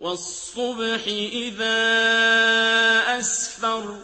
وَالصُّبْحِ إِذَا أَسْفَرَ